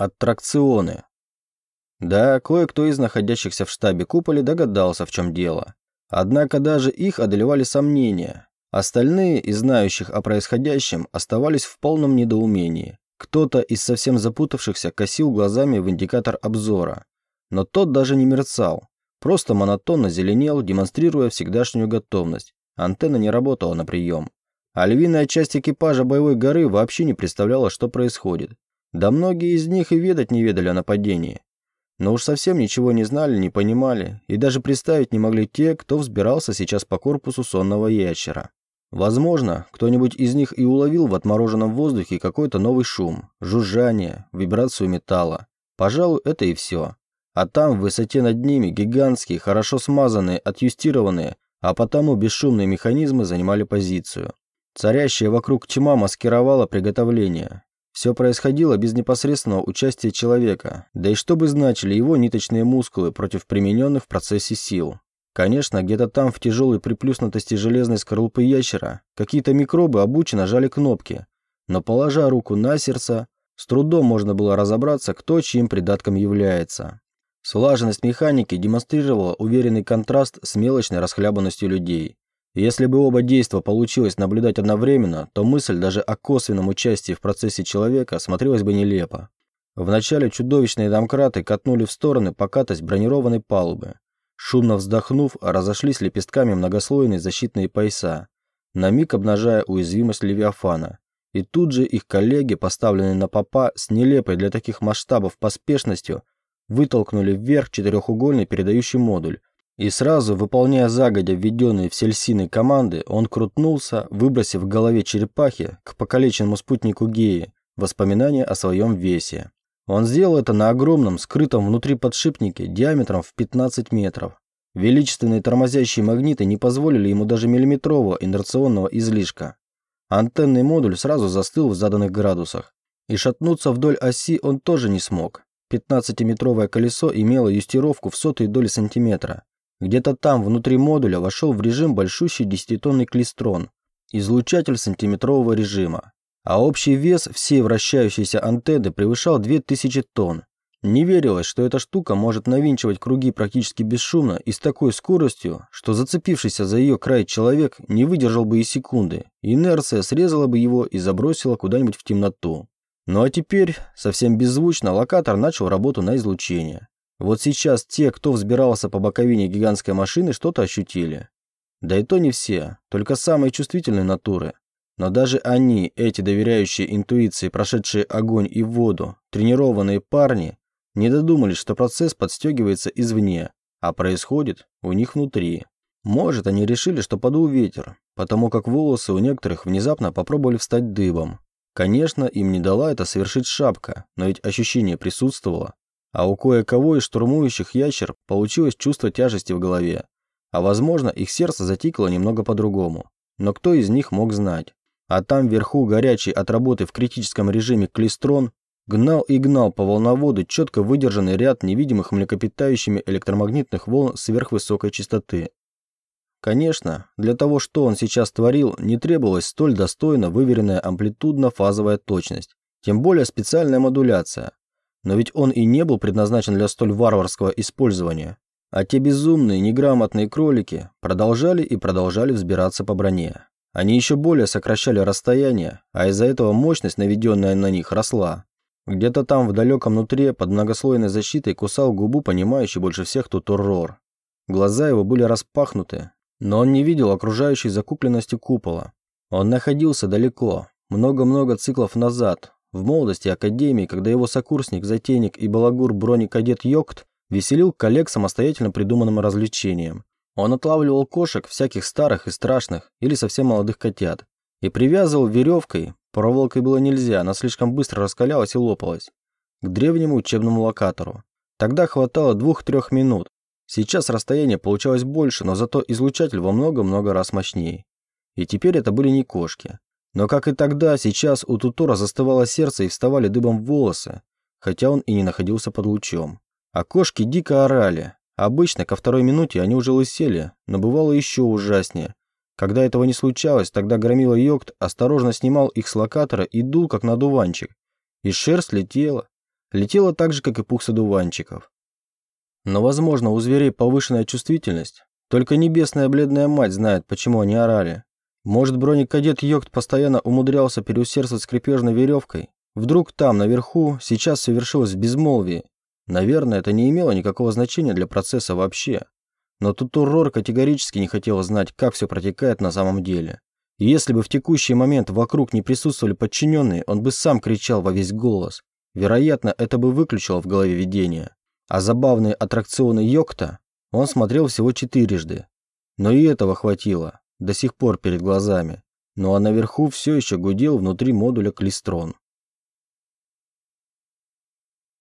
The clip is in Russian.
Аттракционы. Да, кое-кто из находящихся в штабе куполи догадался, в чем дело. Однако даже их одолевали сомнения. Остальные, из знающих о происходящем, оставались в полном недоумении. Кто-то из совсем запутавшихся косил глазами в индикатор обзора. Но тот даже не мерцал. Просто монотонно зеленел, демонстрируя всегдашнюю готовность. Антенна не работала на прием. А львиная часть экипажа боевой горы вообще не представляла, что происходит. Да многие из них и ведать не ведали о нападении. Но уж совсем ничего не знали, не понимали, и даже представить не могли те, кто взбирался сейчас по корпусу сонного ящера. Возможно, кто-нибудь из них и уловил в отмороженном воздухе какой-то новый шум, жужжание, вибрацию металла. Пожалуй, это и все. А там, в высоте над ними, гигантские, хорошо смазанные, отъюстированные, а потому бесшумные механизмы занимали позицию. Царящая вокруг тьма маскировала приготовление. Все происходило без непосредственного участия человека, да и что бы значили его ниточные мускулы против примененных в процессе сил. Конечно, где-то там, в тяжелой приплюснутости железной скорлупы ящера, какие-то микробы обученно жали кнопки, но положа руку на сердце, с трудом можно было разобраться, кто чьим придатком является. Слаженность механики демонстрировала уверенный контраст с мелочной расхлябанностью людей. Если бы оба действа получилось наблюдать одновременно, то мысль даже о косвенном участии в процессе человека смотрелась бы нелепо. Вначале чудовищные домкраты катнули в стороны покатость бронированной палубы. Шумно вздохнув, разошлись лепестками многослойные защитные пояса, на миг обнажая уязвимость Левиафана. И тут же их коллеги, поставленные на попа с нелепой для таких масштабов поспешностью, вытолкнули вверх четырехугольный передающий модуль. И сразу, выполняя загодя введенные в сельсины команды, он крутнулся, выбросив в голове черепахи к покалеченному спутнику Геи воспоминания о своем весе. Он сделал это на огромном, скрытом внутри подшипнике диаметром в 15 метров. Величественные тормозящие магниты не позволили ему даже миллиметрового инерционного излишка. Антенный модуль сразу застыл в заданных градусах. И шатнуться вдоль оси он тоже не смог. 15-метровое колесо имело юстировку в сотые доли сантиметра. Где-то там, внутри модуля, вошел в режим большущий десятитонный клистрон, излучатель сантиметрового режима а общий вес всей вращающейся антенны превышал 2000 тонн. Не верилось, что эта штука может навинчивать круги практически бесшумно и с такой скоростью, что зацепившийся за ее край человек не выдержал бы и секунды. Инерция срезала бы его и забросила куда-нибудь в темноту. Ну а теперь, совсем беззвучно, локатор начал работу на излучение. Вот сейчас те, кто взбирался по боковине гигантской машины, что-то ощутили. Да и то не все, только самые чувствительные натуры. Но даже они, эти доверяющие интуиции, прошедшие огонь и воду, тренированные парни, не додумались, что процесс подстегивается извне, а происходит у них внутри. Может, они решили, что подул ветер, потому как волосы у некоторых внезапно попробовали встать дыбом. Конечно, им не дала это совершить шапка, но ведь ощущение присутствовало. А у кое-кого из штурмующих ящер получилось чувство тяжести в голове. А возможно, их сердце затикало немного по-другому. Но кто из них мог знать? А там вверху горячий от работы в критическом режиме клистрон гнал и гнал по волноводу четко выдержанный ряд невидимых млекопитающими электромагнитных волн сверхвысокой частоты. Конечно, для того, что он сейчас творил, не требовалась столь достойно выверенная амплитудно-фазовая точность, тем более специальная модуляция. Но ведь он и не был предназначен для столь варварского использования. А те безумные, неграмотные кролики продолжали и продолжали взбираться по броне. Они еще более сокращали расстояние, а из-за этого мощность, наведенная на них, росла. Где-то там, в далеком нутре, под многослойной защитой, кусал губу понимающий больше всех Тутуррор. Глаза его были распахнуты, но он не видел окружающей закупленности купола. Он находился далеко, много-много циклов назад, в молодости Академии, когда его сокурсник, затейник и балагур бронекадет Йокт веселил коллег самостоятельно придуманным развлечением. Он отлавливал кошек, всяких старых и страшных, или совсем молодых котят, и привязывал веревкой, проволокой было нельзя, она слишком быстро раскалялась и лопалась, к древнему учебному локатору. Тогда хватало двух-трех минут. Сейчас расстояние получалось больше, но зато излучатель во много-много раз мощнее. И теперь это были не кошки. Но как и тогда, сейчас у Тутора застывало сердце и вставали дыбом волосы, хотя он и не находился под лучом. А кошки дико орали, Обычно ко второй минуте они уже лысели, но бывало еще ужаснее. Когда этого не случалось, тогда громила Йокт осторожно снимал их с локатора и дул, как надуванчик. И шерсть летела. летела так же, как и пух садуванчиков. Но, возможно, у зверей повышенная чувствительность. Только небесная бледная мать знает, почему они орали. Может, бронекадет Йокт постоянно умудрялся переусердствовать скрепежной веревкой? Вдруг там, наверху, сейчас совершилось в безмолвии? Наверное, это не имело никакого значения для процесса вообще. Но тут Уррор категорически не хотел знать, как все протекает на самом деле. И если бы в текущий момент вокруг не присутствовали подчиненные, он бы сам кричал во весь голос. Вероятно, это бы выключило в голове видение. А забавные аттракционы Йокта он смотрел всего четырежды. Но и этого хватило, до сих пор перед глазами. Ну а наверху все еще гудел внутри модуля Клистрон.